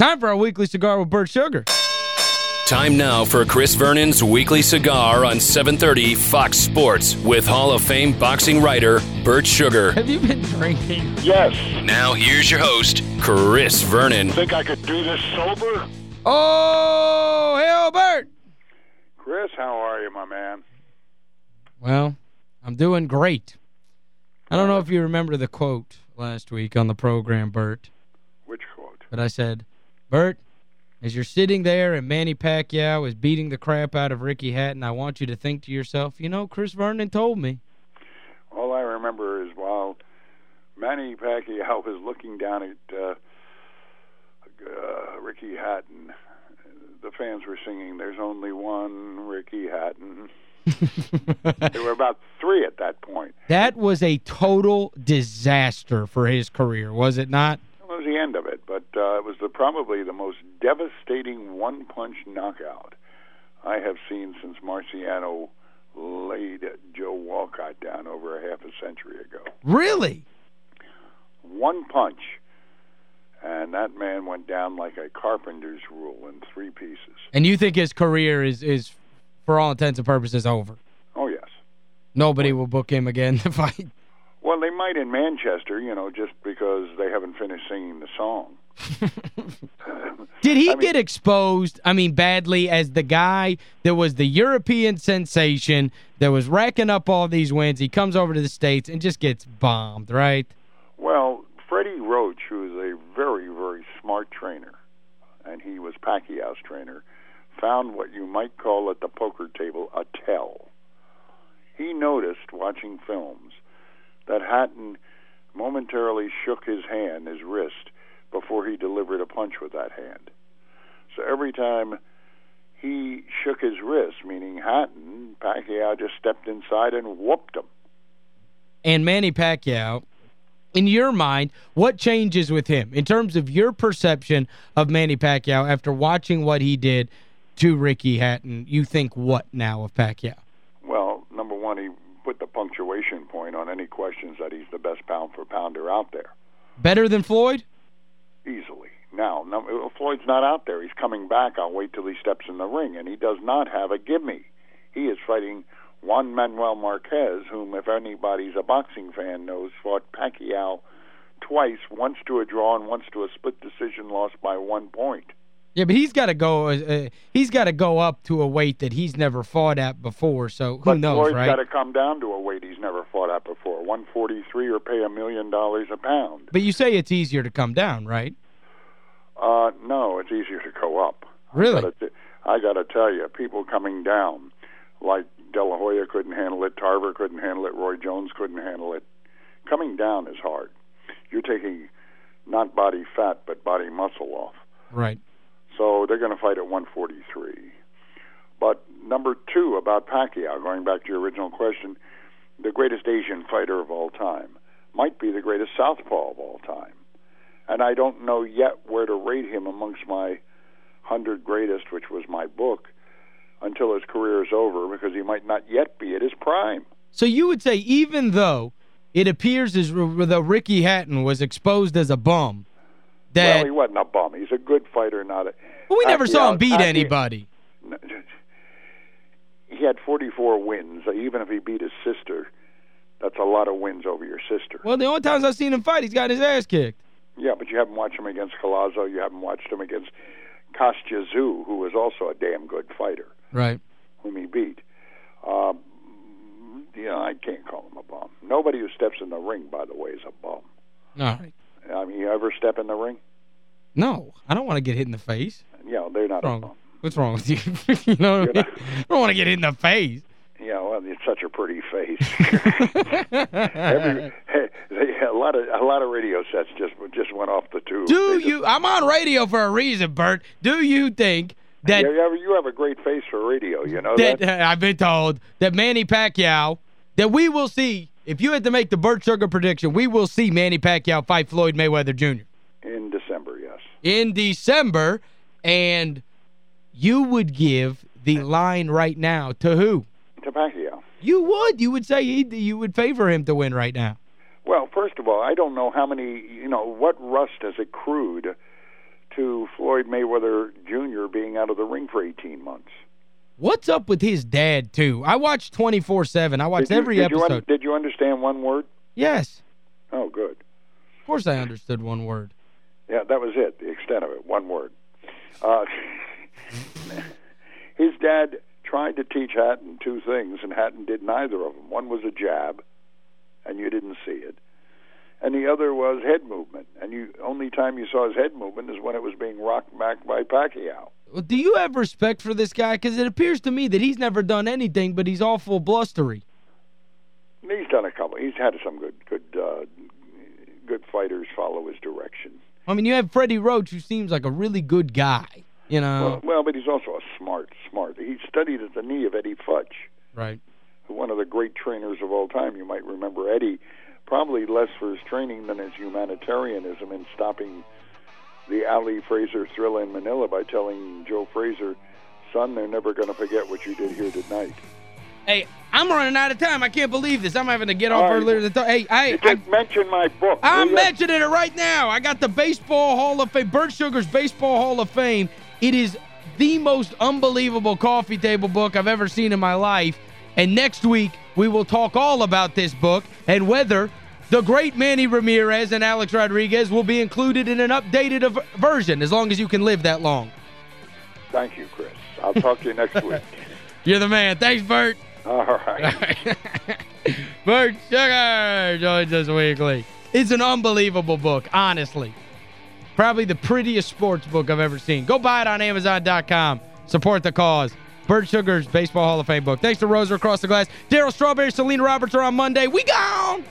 time for our weekly cigar with Bert Sugar. Time now for Chris Vernon's Weekly Cigar on 730 Fox Sports with Hall of Fame boxing writer Bert Sugar. Have you been drinking? Yes. Now here's your host, Chris Vernon. Think I could do this sober? Oh, hell, Bert! Chris, how are you, my man? Well, I'm doing great. I don't know if you remember the quote last week on the program, Bert, Which quote? but I said, Bert, as you're sitting there and Manny Pacquiao is beating the crap out of Ricky Hatton, I want you to think to yourself, you know, Chris Vernon told me. All I remember is while Manny Pacquiao was looking down at uh, uh, Ricky Hatton, the fans were singing, There's only one Ricky Hatton. there were about three at that point. That was a total disaster for his career, was it not? That was the end of it, but uh, it was the, probably the most devastating one-punch knockout I have seen since Marciano laid Joe Walcott down over a half a century ago. Really? One punch, and that man went down like a carpenter's rule in three pieces. And you think his career is, is for all intents and purposes, over? Oh, yes. Nobody will book him again to fight. Well, they might in Manchester, you know, just because they haven't finished singing the song. Did he I mean- get exposed, I mean, badly as the guy that was the European sensation that was racking up all these wins? He comes over to the States and just gets bombed, right? Well, Freddie Roach, who is a very, very smart trainer, and he was Pacquiao's trainer, found what you might call at the poker table a tell. He noticed, watching films, that Hatton momentarily shook his hand, his wrist, before he delivered a punch with that hand. So every time he shook his wrist, meaning Hatton, Pacquiao just stepped inside and whooped him. And Manny Pacquiao, in your mind, what changes with him in terms of your perception of Manny Pacquiao after watching what he did to Ricky Hatton? You think what now of Pacquiao? Well, number one, he put the punctuation point on any questions that he's the best pound for pounder out there, Better than Floyd? Easily. Now, Floyd's not out there. He's coming back. I'll wait till he steps in the ring, and he does not have a gimme. He is fighting Juan Manuel Marquez, whom, if anybody's a boxing fan, knows fought Pacquiao twice, once to a draw and once to a split decision loss by one point. Yeah, but he's got to go uh, uh, he's got to go up to a weight that he's never fought at before, so who but knows, Floyd's right? got to come down to a weight he's never fought at before, 143 or pay a million dollars a pound. But you say it's easier to come down, right? Uh, no, it's easier to go up. Really? I gotta, gotta tell you, people coming down, like De La Hoya couldn't handle it, Tarver couldn't handle it, Roy Jones couldn't handle it. Coming down is hard. You're taking not body fat, but body muscle off. Right. So they're going to fight at 143. But number two about Pacquiao, going back to your original question, the greatest Asian fighter of all time might be the greatest southpaw of all time. And I don't know yet where to rate him amongst my 100 greatest, which was my book, until his career is over, because he might not yet be at his prime. So you would say even though it appears as though Ricky Hatton was exposed as a bum, that well, he wasn't a bum. He's a good fighter, not a. well, we never saw him beat anybody. He had 44 wins. Even if he beat his sister, that's a lot of wins over your sister. Well, the only times I've seen him fight, he's got his ass kicked. Yeah, but you haven't watched him against Collazo. You haven't watched him against Kostya Tszyu, who was also a damn good fighter, Right. whom he beat. Um, yeah, I can't call him a bum. Nobody who steps in the ring, by the way, is a bum. All right. I mean, you ever step in the ring? No, I don't want to get hit in the face. Yeah, they're not wrong? What's wrong with you? you know what I, don't want to get hit in the face. Yeah, well, it's such a pretty face. Every, they, a lot of a lot of radio sets just just went off the tube. Do They just- you I'm on radio for a reason, Bert. Do you think that you, have, you have a great face for radio, you know that that? I've been told that Manny Pacquiao that we will see if you had to make the Bert Sugar prediction, we will see Manny Pacquiao fight Floyd Mayweather Jr. In December, yes. in December and you would give the line right now to who? To Pacquiao. You would. You would say you would favor him to win right now. Well, first of all, I don't know how many, you know, what rust has accrued to to Floyd Mayweather Jr. being out of the ring for 18 months. What's up with his dad, too? I watched 24-7. I watched did you, every did episode. You did you understand one word? Yes. Oh, good. Of course I understood one word. Yeah, that was it, the extent of it, one word. Uh, his dad tried to teach Hatton two things, and Hatton did neither of them. One was a jab, and you didn't see it. And the other was head movement. And you only time you saw his head movement is when it was being rocked back by Pacquiao. Well, do you have respect for this guy? Because it appears to me that he's never done anything, but he's awful blustery. He's done a couple. He's had some good good uh, good fighters follow his direction. I mean, you have Freddie Roach, who seems like a really good guy, you know. Well, well but he's also a smart, smart. He studied at the knee of Eddie Futch. Right. One of the great trainers of all time. You might remember Eddie, probably less for his training than his humanitarianism in stopping the Ali Frazier thriller in Manila by telling Joe Frazier, son, they're never going to forget what you did here tonight. Hey, I'm running out of time. I can't believe this. I'm having to get off right. earlier than Hey, I, I, mention my book. I'm mentioning it right now. I got the Baseball Hall of Fame, Bert Sugar's Baseball Hall of Fame. It is the most unbelievable coffee table book I've ever seen in my life. And next week, we will talk all about this book and whether the great Manny Ramirez and Alex Rodriguez will be included in an updated version as long as you can live that long. Thank you, Chris. I'll talk to you next week. You're the man. Thanks, Bert. All right. All right. Bert Sugar joins us weekly. It's an unbelievable book, honestly. Probably the prettiest sports book I've ever seen. Go buy it on Amazon.com. Support the cause. Bert Sugar's Baseball Hall of Fame book. Thanks to Rosa across the glass. Darryl Strawberry, Selena Roberts are on Monday. We gone!